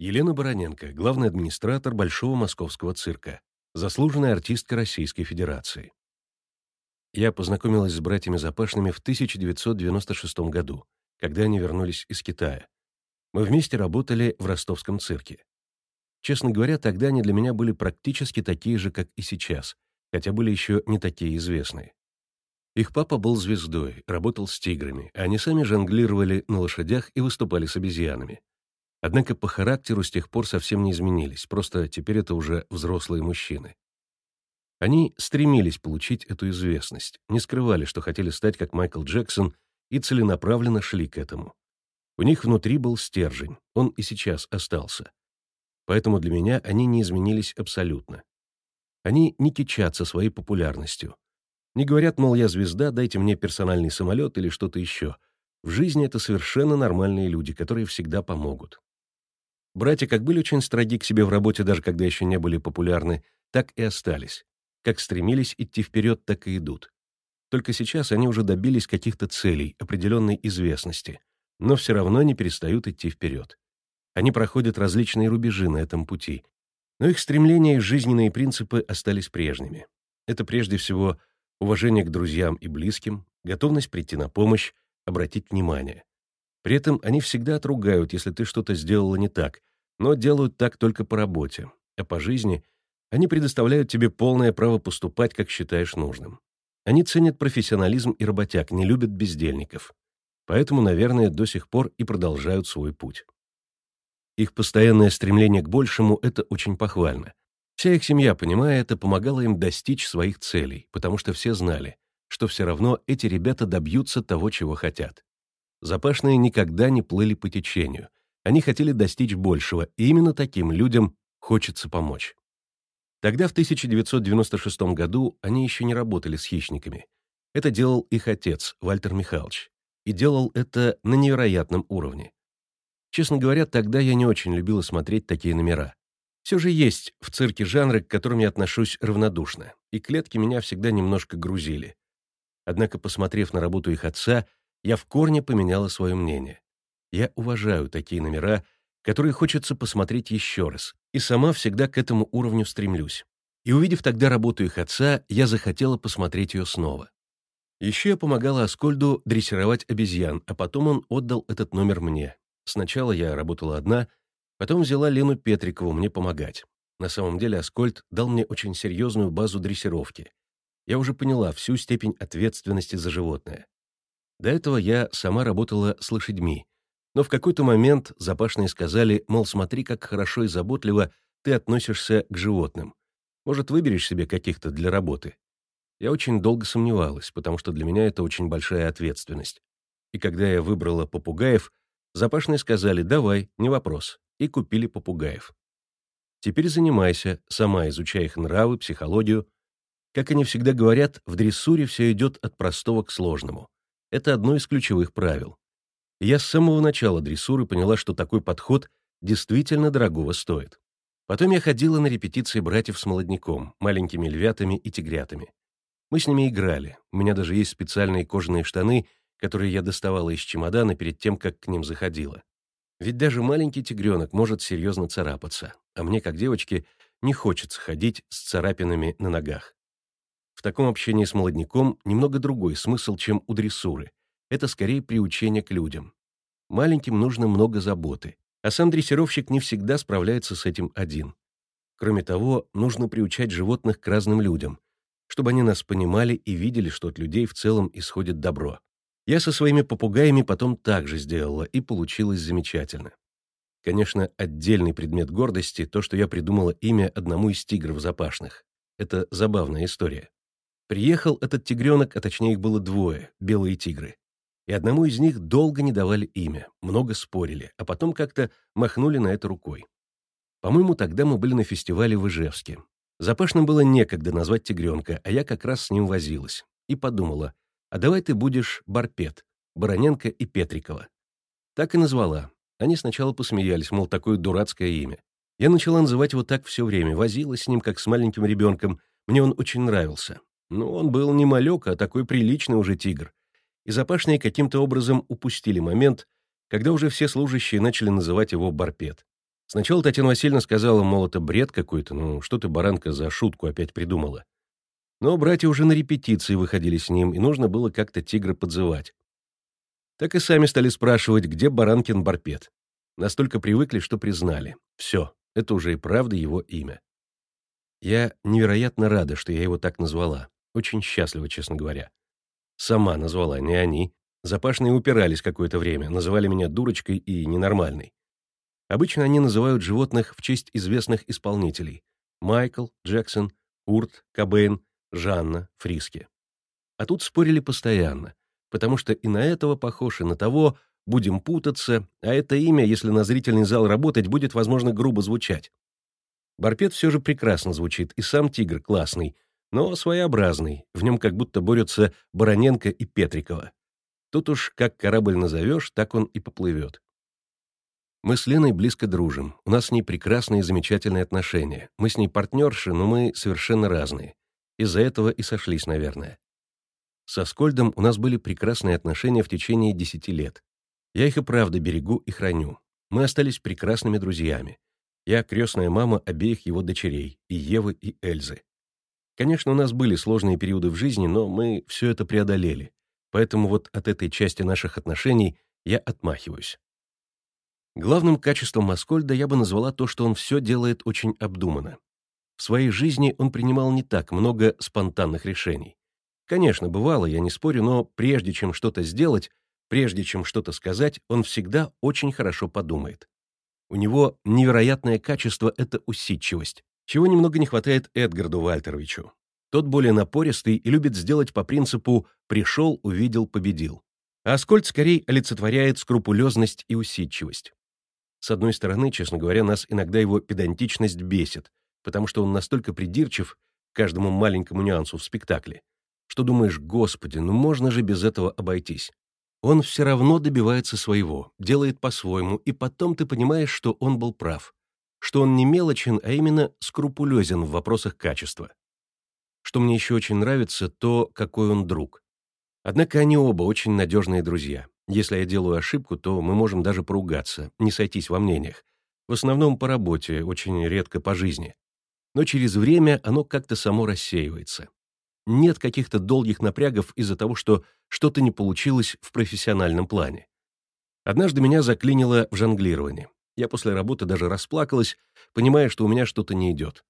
Елена Бароненко, главный администратор Большого Московского цирка, заслуженная артистка Российской Федерации. Я познакомилась с братьями Запашными в 1996 году, когда они вернулись из Китая. Мы вместе работали в ростовском цирке. Честно говоря, тогда они для меня были практически такие же, как и сейчас, хотя были еще не такие известные. Их папа был звездой, работал с тиграми, а они сами жонглировали на лошадях и выступали с обезьянами. Однако по характеру с тех пор совсем не изменились, просто теперь это уже взрослые мужчины. Они стремились получить эту известность, не скрывали, что хотели стать как Майкл Джексон, и целенаправленно шли к этому. У них внутри был стержень, он и сейчас остался. Поэтому для меня они не изменились абсолютно. Они не кичатся своей популярностью. Не говорят, мол, я звезда, дайте мне персональный самолет или что-то еще. В жизни это совершенно нормальные люди, которые всегда помогут. Братья как были очень строги к себе в работе, даже когда еще не были популярны, так и остались. Как стремились идти вперед, так и идут. Только сейчас они уже добились каких-то целей, определенной известности, но все равно не перестают идти вперед. Они проходят различные рубежи на этом пути, но их стремления и жизненные принципы остались прежними. Это прежде всего уважение к друзьям и близким, готовность прийти на помощь, обратить внимание. При этом они всегда отругают, если ты что-то сделала не так, но делают так только по работе, а по жизни они предоставляют тебе полное право поступать, как считаешь нужным. Они ценят профессионализм и работяг, не любят бездельников. Поэтому, наверное, до сих пор и продолжают свой путь. Их постоянное стремление к большему — это очень похвально. Вся их семья, понимая это, помогала им достичь своих целей, потому что все знали, что все равно эти ребята добьются того, чего хотят. Запашные никогда не плыли по течению. Они хотели достичь большего, и именно таким людям хочется помочь. Тогда, в 1996 году, они еще не работали с хищниками. Это делал их отец, Вальтер Михайлович. И делал это на невероятном уровне. Честно говоря, тогда я не очень любила смотреть такие номера. Все же есть в цирке жанры, к которым я отношусь равнодушно, и клетки меня всегда немножко грузили. Однако, посмотрев на работу их отца, я в корне поменяла свое мнение. Я уважаю такие номера, которые хочется посмотреть еще раз, и сама всегда к этому уровню стремлюсь. И увидев тогда работу их отца, я захотела посмотреть ее снова. Еще я помогала Аскольду дрессировать обезьян, а потом он отдал этот номер мне, Сначала я работала одна, потом взяла Лену Петрикову мне помогать. На самом деле Аскольд дал мне очень серьезную базу дрессировки. Я уже поняла всю степень ответственности за животное. До этого я сама работала с лошадьми, но в какой-то момент запашные сказали, мол, смотри, как хорошо и заботливо ты относишься к животным. Может, выберешь себе каких-то для работы? Я очень долго сомневалась, потому что для меня это очень большая ответственность. И когда я выбрала попугаев, Запашные сказали «давай, не вопрос», и купили попугаев. Теперь занимайся, сама изучай их нравы, психологию. Как они всегда говорят, в дрессуре все идет от простого к сложному. Это одно из ключевых правил. я с самого начала дрессуры поняла, что такой подход действительно дорогого стоит. Потом я ходила на репетиции братьев с молодняком, маленькими львятами и тигрятами. Мы с ними играли, у меня даже есть специальные кожаные штаны которые я доставала из чемодана перед тем, как к ним заходила. Ведь даже маленький тигренок может серьезно царапаться, а мне, как девочке, не хочется ходить с царапинами на ногах. В таком общении с молодняком немного другой смысл, чем у дрессуры. Это скорее приучение к людям. Маленьким нужно много заботы, а сам дрессировщик не всегда справляется с этим один. Кроме того, нужно приучать животных к разным людям, чтобы они нас понимали и видели, что от людей в целом исходит добро. Я со своими попугаями потом так же сделала, и получилось замечательно. Конечно, отдельный предмет гордости — то, что я придумала имя одному из тигров запашных. Это забавная история. Приехал этот тигренок, а точнее их было двое, белые тигры. И одному из них долго не давали имя, много спорили, а потом как-то махнули на это рукой. По-моему, тогда мы были на фестивале в Ижевске. Запашным было некогда назвать тигренка, а я как раз с ним возилась. И подумала, а давай ты будешь Барпет, Бароненко и Петрикова. Так и назвала. Они сначала посмеялись, мол, такое дурацкое имя. Я начала называть его так все время, возилась с ним, как с маленьким ребенком. Мне он очень нравился. Но он был не малек, а такой приличный уже тигр. И запашные каким-то образом упустили момент, когда уже все служащие начали называть его Барпет. Сначала Татьяна Васильевна сказала, мол, это бред какой-то, ну что ты, баранка, за шутку опять придумала. Но братья уже на репетиции выходили с ним, и нужно было как-то тигра подзывать. Так и сами стали спрашивать, где Баранкин Барпет. Настолько привыкли, что признали. Все, это уже и правда его имя. Я невероятно рада, что я его так назвала. Очень счастлива, честно говоря. Сама назвала, не они. Запашные упирались какое-то время, называли меня дурочкой и ненормальной. Обычно они называют животных в честь известных исполнителей. Майкл, Джексон, Курт, Кобейн, Жанна, Фриски. А тут спорили постоянно, потому что и на этого похож, и на того будем путаться, а это имя, если на зрительный зал работать, будет, возможно, грубо звучать. Барпет все же прекрасно звучит, и сам тигр классный, но своеобразный, в нем как будто борются Бароненко и Петрикова. Тут уж как корабль назовешь, так он и поплывет. Мы с Леной близко дружим, у нас с ней прекрасные и замечательные отношения. Мы с ней партнерши, но мы совершенно разные. Из-за этого и сошлись, наверное. Со Скольдом у нас были прекрасные отношения в течение десяти лет. Я их и правда берегу и храню. Мы остались прекрасными друзьями. Я крестная мама обеих его дочерей, и Евы, и Эльзы. Конечно, у нас были сложные периоды в жизни, но мы все это преодолели. Поэтому вот от этой части наших отношений я отмахиваюсь. Главным качеством Маскольда я бы назвала то, что он все делает очень обдуманно. В своей жизни он принимал не так много спонтанных решений. Конечно, бывало, я не спорю, но прежде чем что-то сделать, прежде чем что-то сказать, он всегда очень хорошо подумает. У него невероятное качество — это усидчивость, чего немного не хватает Эдгарду Вальтеровичу. Тот более напористый и любит сделать по принципу «пришел, увидел, победил». А Аскольд скорее олицетворяет скрупулезность и усидчивость. С одной стороны, честно говоря, нас иногда его педантичность бесит, потому что он настолько придирчив к каждому маленькому нюансу в спектакле, что думаешь, господи, ну можно же без этого обойтись. Он все равно добивается своего, делает по-своему, и потом ты понимаешь, что он был прав, что он не мелочен, а именно скрупулезен в вопросах качества. Что мне еще очень нравится, то, какой он друг. Однако они оба очень надежные друзья. Если я делаю ошибку, то мы можем даже поругаться, не сойтись во мнениях. В основном по работе, очень редко по жизни. Но через время оно как-то само рассеивается нет каких-то долгих напрягов из-за того, что что-то не получилось в профессиональном плане. Однажды меня заклинило в жонглировании. Я после работы даже расплакалась, понимая, что у меня что-то не идет.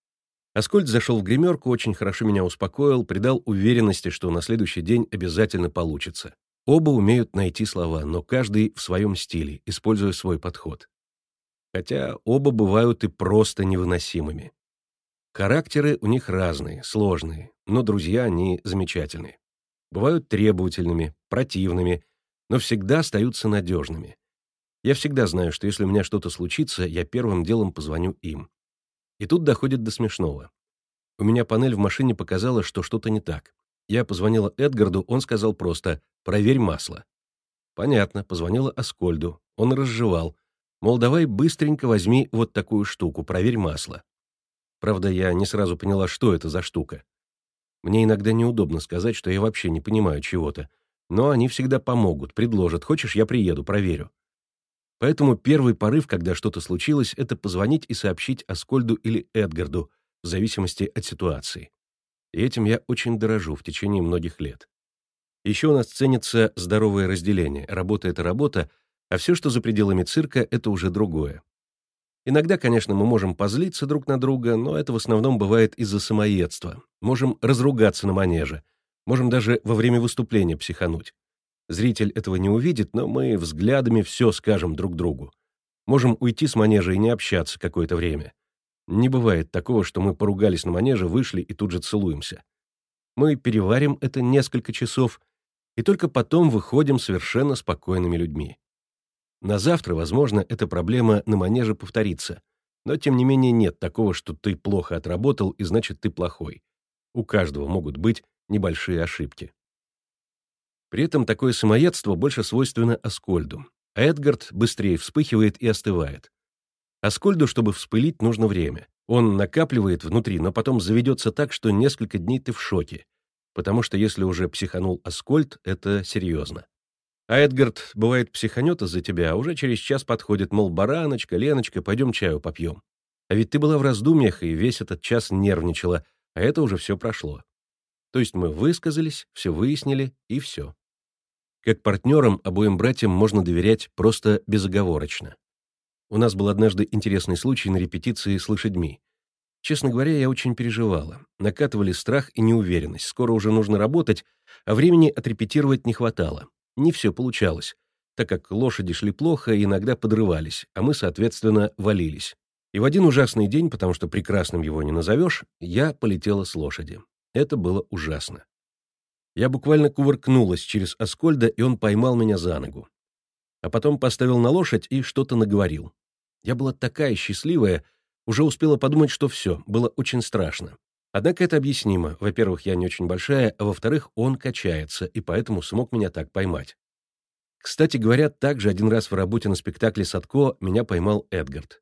Аскольд зашел в гримерку, очень хорошо меня успокоил, придал уверенности, что на следующий день обязательно получится. Оба умеют найти слова, но каждый в своем стиле, используя свой подход. Хотя оба бывают и просто невыносимыми. Характеры у них разные, сложные, но друзья они замечательные. Бывают требовательными, противными, но всегда остаются надежными. Я всегда знаю, что если у меня что-то случится, я первым делом позвоню им. И тут доходит до смешного. У меня панель в машине показала, что что-то не так. Я позвонила Эдгарду, он сказал просто «проверь масло». Понятно, позвонила Аскольду, он разжевал. Мол, давай быстренько возьми вот такую штуку, проверь масло. Правда, я не сразу поняла, что это за штука. Мне иногда неудобно сказать, что я вообще не понимаю чего-то, но они всегда помогут, предложат. Хочешь, я приеду, проверю. Поэтому первый порыв, когда что-то случилось, это позвонить и сообщить Аскольду или Эдгарду, в зависимости от ситуации. И этим я очень дорожу в течение многих лет. Еще у нас ценится здоровое разделение. Работа — это работа, а все, что за пределами цирка, это уже другое. Иногда, конечно, мы можем позлиться друг на друга, но это в основном бывает из-за самоедства. Можем разругаться на манеже. Можем даже во время выступления психануть. Зритель этого не увидит, но мы взглядами все скажем друг другу. Можем уйти с манежа и не общаться какое-то время. Не бывает такого, что мы поругались на манеже, вышли и тут же целуемся. Мы переварим это несколько часов и только потом выходим совершенно спокойными людьми. На завтра, возможно, эта проблема на манеже повторится. Но, тем не менее, нет такого, что ты плохо отработал, и значит, ты плохой. У каждого могут быть небольшие ошибки. При этом такое самоедство больше свойственно Аскольду, а Эдгард быстрее вспыхивает и остывает. Аскольду, чтобы вспылить, нужно время. Он накапливает внутри, но потом заведется так, что несколько дней ты в шоке, потому что если уже психанул Аскольд, это серьезно. А Эдгард, бывает, психанет из-за тебя, а уже через час подходит, мол, бараночка, Леночка, пойдем чаю попьем. А ведь ты была в раздумьях и весь этот час нервничала, а это уже все прошло. То есть мы высказались, все выяснили, и все. Как партнерам обоим братьям можно доверять просто безоговорочно. У нас был однажды интересный случай на репетиции с лошадьми. Честно говоря, я очень переживала. Накатывали страх и неуверенность. Скоро уже нужно работать, а времени отрепетировать не хватало. Не все получалось, так как лошади шли плохо и иногда подрывались, а мы, соответственно, валились. И в один ужасный день, потому что прекрасным его не назовешь, я полетела с лошади. Это было ужасно. Я буквально кувыркнулась через Аскольда, и он поймал меня за ногу. А потом поставил на лошадь и что-то наговорил. Я была такая счастливая, уже успела подумать, что все, было очень страшно. Однако это объяснимо. Во-первых, я не очень большая, а во-вторых, он качается, и поэтому смог меня так поймать. Кстати говоря, также один раз в работе на спектакле «Садко» меня поймал Эдгард.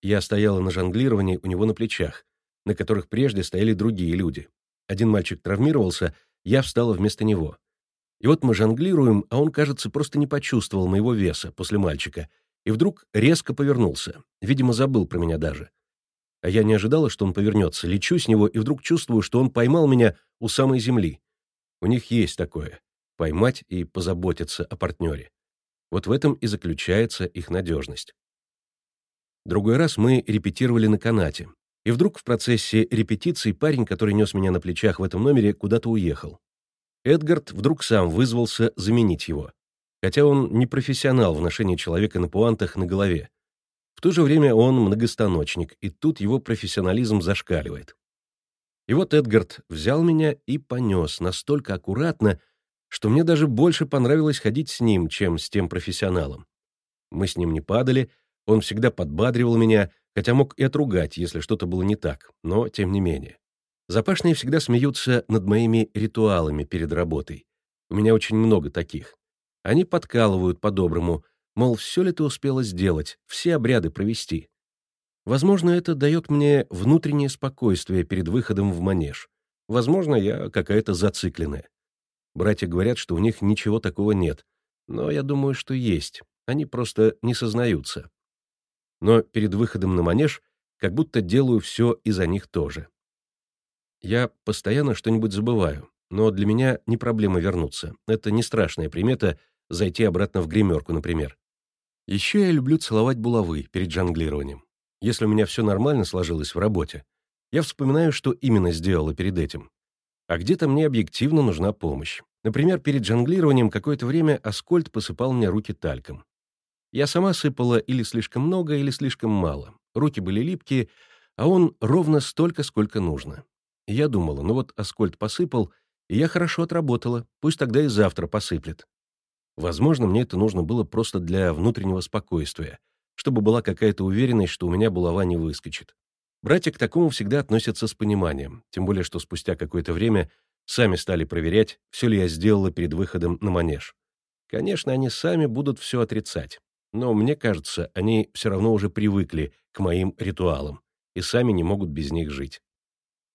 Я стояла на жонглировании у него на плечах, на которых прежде стояли другие люди. Один мальчик травмировался, я встала вместо него. И вот мы жонглируем, а он, кажется, просто не почувствовал моего веса после мальчика, и вдруг резко повернулся. Видимо, забыл про меня даже. А я не ожидала, что он повернется. Лечу с него, и вдруг чувствую, что он поймал меня у самой земли. У них есть такое — поймать и позаботиться о партнере. Вот в этом и заключается их надежность. Другой раз мы репетировали на канате. И вдруг в процессе репетиции парень, который нес меня на плечах в этом номере, куда-то уехал. Эдгард вдруг сам вызвался заменить его. Хотя он не профессионал в ношении человека на пуантах на голове. В то же время он многостаночник, и тут его профессионализм зашкаливает. И вот Эдгард взял меня и понес настолько аккуратно, что мне даже больше понравилось ходить с ним, чем с тем профессионалом. Мы с ним не падали, он всегда подбадривал меня, хотя мог и отругать, если что-то было не так, но тем не менее. Запашные всегда смеются над моими ритуалами перед работой. У меня очень много таких. Они подкалывают по-доброму, мол, все ли ты успела сделать, все обряды провести. Возможно, это дает мне внутреннее спокойствие перед выходом в манеж. Возможно, я какая-то зацикленная. Братья говорят, что у них ничего такого нет, но я думаю, что есть. Они просто не сознаются но перед выходом на манеж как будто делаю все и за них тоже. Я постоянно что-нибудь забываю, но для меня не проблема вернуться. Это не страшная примета зайти обратно в гримерку, например. Еще я люблю целовать булавы перед жонглированием. Если у меня все нормально сложилось в работе, я вспоминаю, что именно сделала перед этим. А где-то мне объективно нужна помощь. Например, перед жонглированием какое-то время Аскольд посыпал мне руки тальком. Я сама сыпала или слишком много, или слишком мало. Руки были липкие, а он ровно столько, сколько нужно. Я думала, ну вот Аскольд посыпал, и я хорошо отработала, пусть тогда и завтра посыплет. Возможно, мне это нужно было просто для внутреннего спокойствия, чтобы была какая-то уверенность, что у меня булава не выскочит. Братья к такому всегда относятся с пониманием, тем более что спустя какое-то время сами стали проверять, все ли я сделала перед выходом на манеж. Конечно, они сами будут все отрицать но мне кажется, они все равно уже привыкли к моим ритуалам и сами не могут без них жить.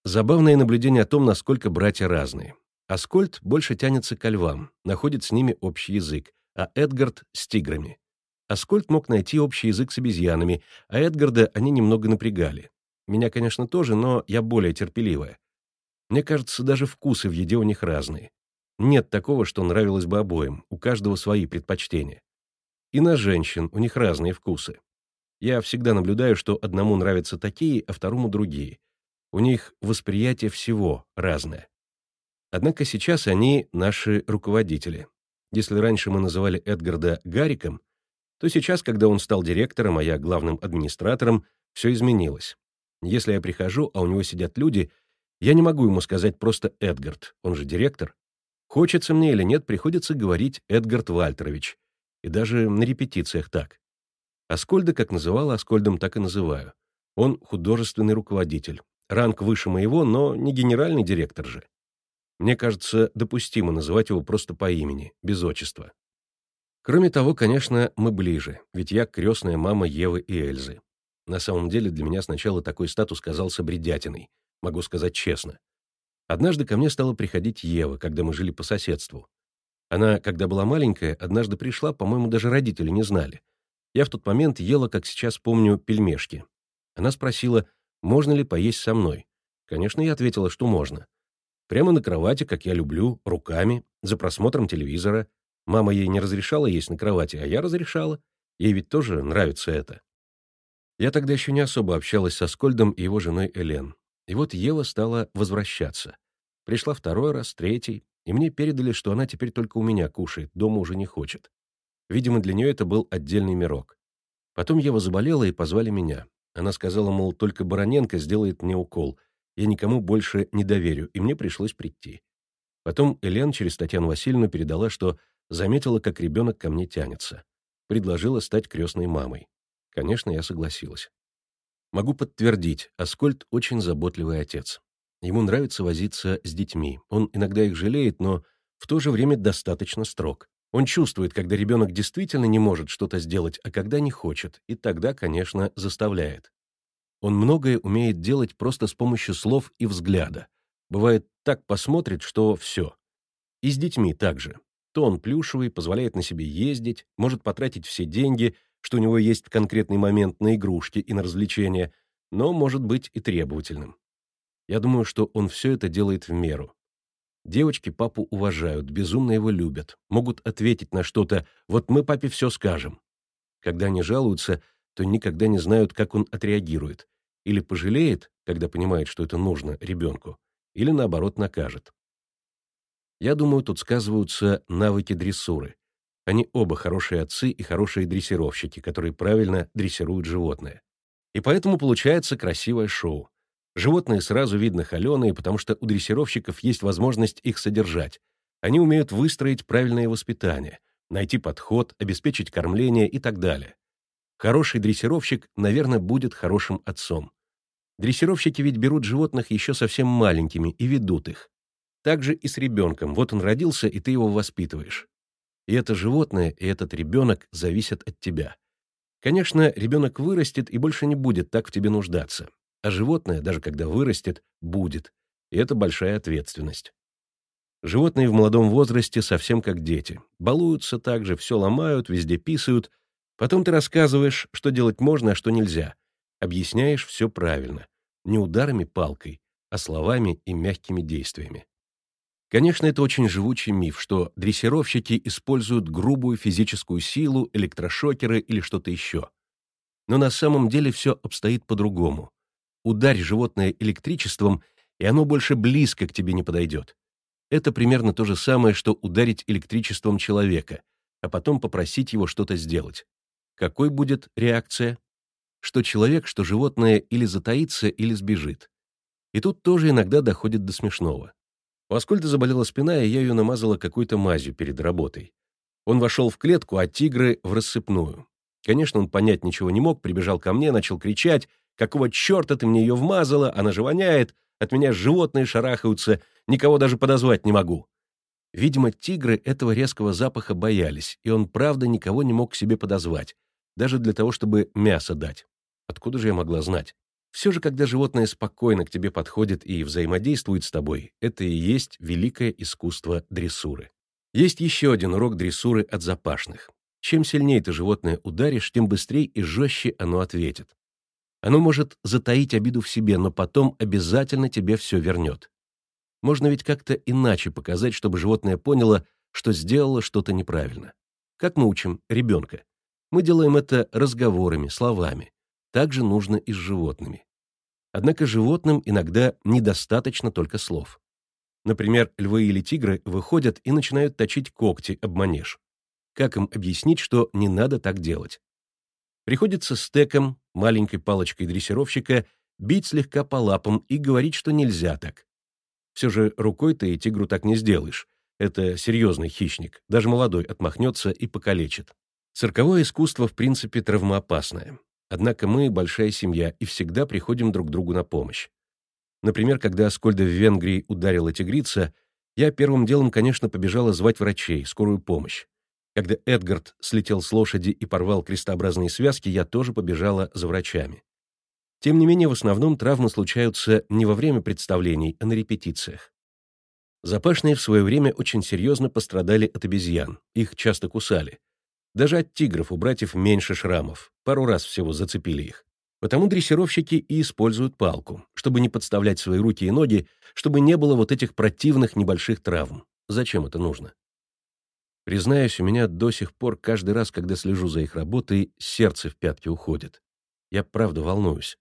Забавное наблюдение о том, насколько братья разные. Аскольд больше тянется к львам, находит с ними общий язык, а Эдгард — с тиграми. Аскольд мог найти общий язык с обезьянами, а Эдгарда они немного напрягали. Меня, конечно, тоже, но я более терпеливая. Мне кажется, даже вкусы в еде у них разные. Нет такого, что нравилось бы обоим, у каждого свои предпочтения. И на женщин, у них разные вкусы. Я всегда наблюдаю, что одному нравятся такие, а второму другие. У них восприятие всего разное. Однако сейчас они наши руководители. Если раньше мы называли Эдгарда Гариком, то сейчас, когда он стал директором, а я главным администратором, все изменилось. Если я прихожу, а у него сидят люди, я не могу ему сказать просто Эдгард, он же директор. Хочется мне или нет, приходится говорить Эдгард Вальтерович, и даже на репетициях так. Аскольда как называла, Аскольдом так и называю. Он художественный руководитель. Ранг выше моего, но не генеральный директор же. Мне кажется, допустимо называть его просто по имени, без отчества. Кроме того, конечно, мы ближе, ведь я крестная мама Евы и Эльзы. На самом деле для меня сначала такой статус казался бредятиной, могу сказать честно. Однажды ко мне стала приходить Ева, когда мы жили по соседству. Она, когда была маленькая, однажды пришла, по-моему, даже родители не знали. Я в тот момент ела, как сейчас помню, пельмешки. Она спросила, можно ли поесть со мной. Конечно, я ответила, что можно. Прямо на кровати, как я люблю, руками, за просмотром телевизора. Мама ей не разрешала есть на кровати, а я разрешала. Ей ведь тоже нравится это. Я тогда еще не особо общалась со Скольдом и его женой Элен. И вот Ева стала возвращаться. Пришла второй раз, третий, и мне передали, что она теперь только у меня кушает, дома уже не хочет. Видимо, для нее это был отдельный мирок. Потом Ева заболела и позвали меня. Она сказала, мол, только Бароненко сделает мне укол. Я никому больше не доверю, и мне пришлось прийти. Потом Элен через Татьяну Васильевну передала, что заметила, как ребенок ко мне тянется. Предложила стать крестной мамой. Конечно, я согласилась. Могу подтвердить, Аскольд очень заботливый отец. Ему нравится возиться с детьми. Он иногда их жалеет, но в то же время достаточно строг. Он чувствует, когда ребенок действительно не может что-то сделать, а когда не хочет, и тогда, конечно, заставляет. Он многое умеет делать просто с помощью слов и взгляда. Бывает, так посмотрит, что все. И с детьми также. То он плюшевый, позволяет на себе ездить, может потратить все деньги, что у него есть в конкретный момент на игрушки и на развлечения, но может быть и требовательным. Я думаю, что он все это делает в меру. Девочки папу уважают, безумно его любят, могут ответить на что-то «вот мы папе все скажем». Когда они жалуются, то никогда не знают, как он отреагирует. Или пожалеет, когда понимает, что это нужно ребенку, или наоборот накажет. Я думаю, тут сказываются навыки дрессуры. Они оба хорошие отцы и хорошие дрессировщики, которые правильно дрессируют животное. И поэтому получается красивое шоу. Животные сразу видно холеные, потому что у дрессировщиков есть возможность их содержать. Они умеют выстроить правильное воспитание, найти подход, обеспечить кормление и так далее. Хороший дрессировщик, наверное, будет хорошим отцом. Дрессировщики ведь берут животных еще совсем маленькими и ведут их. Так же и с ребенком. Вот он родился, и ты его воспитываешь. И это животное, и этот ребенок зависят от тебя. Конечно, ребенок вырастет и больше не будет так в тебе нуждаться. А животное, даже когда вырастет, будет. И это большая ответственность. Животные в молодом возрасте совсем как дети. Балуются так же, все ломают, везде писают. Потом ты рассказываешь, что делать можно, а что нельзя. Объясняешь все правильно. Не ударами палкой, а словами и мягкими действиями. Конечно, это очень живучий миф, что дрессировщики используют грубую физическую силу, электрошокеры или что-то еще. Но на самом деле все обстоит по-другому. Ударь животное электричеством, и оно больше близко к тебе не подойдет. Это примерно то же самое, что ударить электричеством человека, а потом попросить его что-то сделать. Какой будет реакция? Что человек, что животное или затаится, или сбежит. И тут тоже иногда доходит до смешного. У Аскольда заболела спина, и я ее намазала какой-то мазью перед работой. Он вошел в клетку, а тигры — в рассыпную. Конечно, он понять ничего не мог, прибежал ко мне, начал кричать, Какого черта ты мне ее вмазала? Она же воняет. От меня животные шарахаются. Никого даже подозвать не могу». Видимо, тигры этого резкого запаха боялись, и он, правда, никого не мог к себе подозвать, даже для того, чтобы мясо дать. Откуда же я могла знать? Все же, когда животное спокойно к тебе подходит и взаимодействует с тобой, это и есть великое искусство дрессуры. Есть еще один урок дрессуры от запашных. Чем сильнее ты животное ударишь, тем быстрее и жестче оно ответит. Оно может затаить обиду в себе, но потом обязательно тебе все вернет. Можно ведь как-то иначе показать, чтобы животное поняло, что сделало что-то неправильно. Как мы учим ребенка? Мы делаем это разговорами, словами. Так же нужно и с животными. Однако животным иногда недостаточно только слов. Например, львы или тигры выходят и начинают точить когти об манеж. Как им объяснить, что не надо так делать? Приходится стеком, маленькой палочкой дрессировщика, бить слегка по лапам и говорить, что нельзя так. Все же рукой ты тигру так не сделаешь. Это серьезный хищник, даже молодой отмахнется и покалечит. Цирковое искусство, в принципе, травмоопасное. Однако мы большая семья и всегда приходим друг другу на помощь. Например, когда Аскольда в Венгрии ударила тигрица, я первым делом, конечно, побежала звать врачей, скорую помощь. Когда Эдгард слетел с лошади и порвал крестообразные связки, я тоже побежала за врачами. Тем не менее, в основном травмы случаются не во время представлений, а на репетициях. Запашные в свое время очень серьезно пострадали от обезьян, их часто кусали. Даже от тигров у братьев меньше шрамов, пару раз всего зацепили их. Потому дрессировщики и используют палку, чтобы не подставлять свои руки и ноги, чтобы не было вот этих противных небольших травм. Зачем это нужно? Признаюсь, у меня до сих пор каждый раз, когда слежу за их работой, сердце в пятки уходит. Я правда волнуюсь.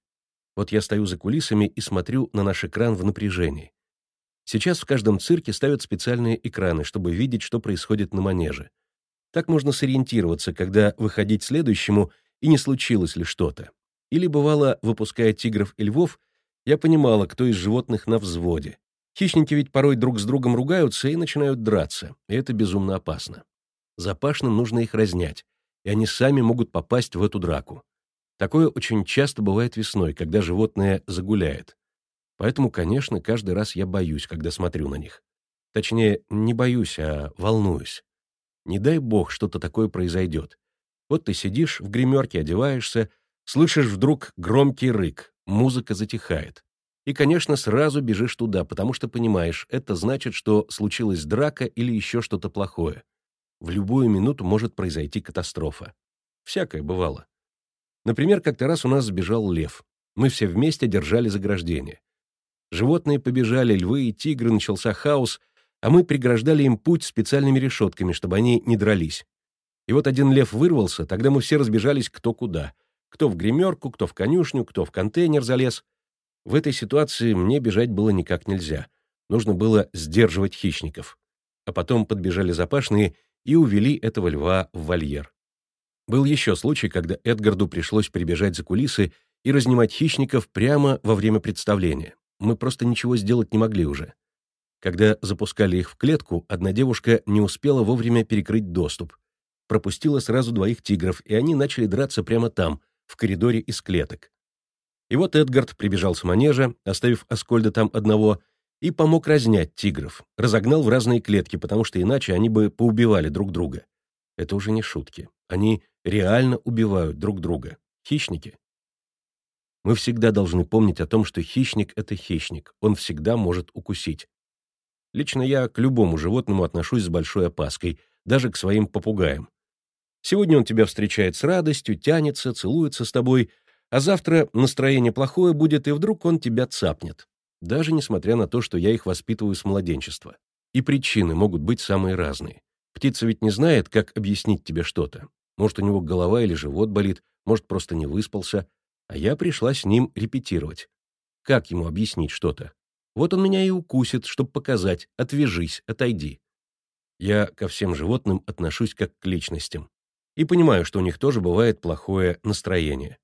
Вот я стою за кулисами и смотрю на наш экран в напряжении. Сейчас в каждом цирке ставят специальные экраны, чтобы видеть, что происходит на манеже. Так можно сориентироваться, когда выходить следующему и не случилось ли что-то. Или бывало, выпуская тигров и львов, я понимала, кто из животных на взводе. Хищники ведь порой друг с другом ругаются и начинают драться, и это безумно опасно. Запашным нужно их разнять, и они сами могут попасть в эту драку. Такое очень часто бывает весной, когда животное загуляет. Поэтому, конечно, каждый раз я боюсь, когда смотрю на них. Точнее, не боюсь, а волнуюсь. Не дай бог, что-то такое произойдет. Вот ты сидишь в гримерке, одеваешься, слышишь вдруг громкий рык, музыка затихает. И, конечно, сразу бежишь туда, потому что понимаешь, это значит, что случилась драка или еще что-то плохое. В любую минуту может произойти катастрофа. Всякое бывало. Например, как-то раз у нас сбежал лев. Мы все вместе держали заграждение. Животные побежали, львы и тигры, начался хаос, а мы преграждали им путь специальными решетками, чтобы они не дрались. И вот один лев вырвался, тогда мы все разбежались кто куда. Кто в гримерку, кто в конюшню, кто в контейнер залез. В этой ситуации мне бежать было никак нельзя. Нужно было сдерживать хищников. А потом подбежали запашные и увели этого льва в вольер. Был еще случай, когда Эдгарду пришлось прибежать за кулисы и разнимать хищников прямо во время представления. Мы просто ничего сделать не могли уже. Когда запускали их в клетку, одна девушка не успела вовремя перекрыть доступ. Пропустила сразу двоих тигров, и они начали драться прямо там, в коридоре из клеток. И вот Эдгард прибежал с манежа, оставив Аскольда там одного, и помог разнять тигров, разогнал в разные клетки, потому что иначе они бы поубивали друг друга. Это уже не шутки. Они реально убивают друг друга. Хищники. Мы всегда должны помнить о том, что хищник — это хищник, он всегда может укусить. Лично я к любому животному отношусь с большой опаской, даже к своим попугаям. Сегодня он тебя встречает с радостью, тянется, целуется с тобой, а завтра настроение плохое будет, и вдруг он тебя цапнет. Даже несмотря на то, что я их воспитываю с младенчества. И причины могут быть самые разные. Птица ведь не знает, как объяснить тебе что-то. Может, у него голова или живот болит, может, просто не выспался, а я пришла с ним репетировать. Как ему объяснить что-то? Вот он меня и укусит, чтобы показать «отвяжись, отойди». Я ко всем животным отношусь как к личностям. И понимаю, что у них тоже бывает плохое настроение.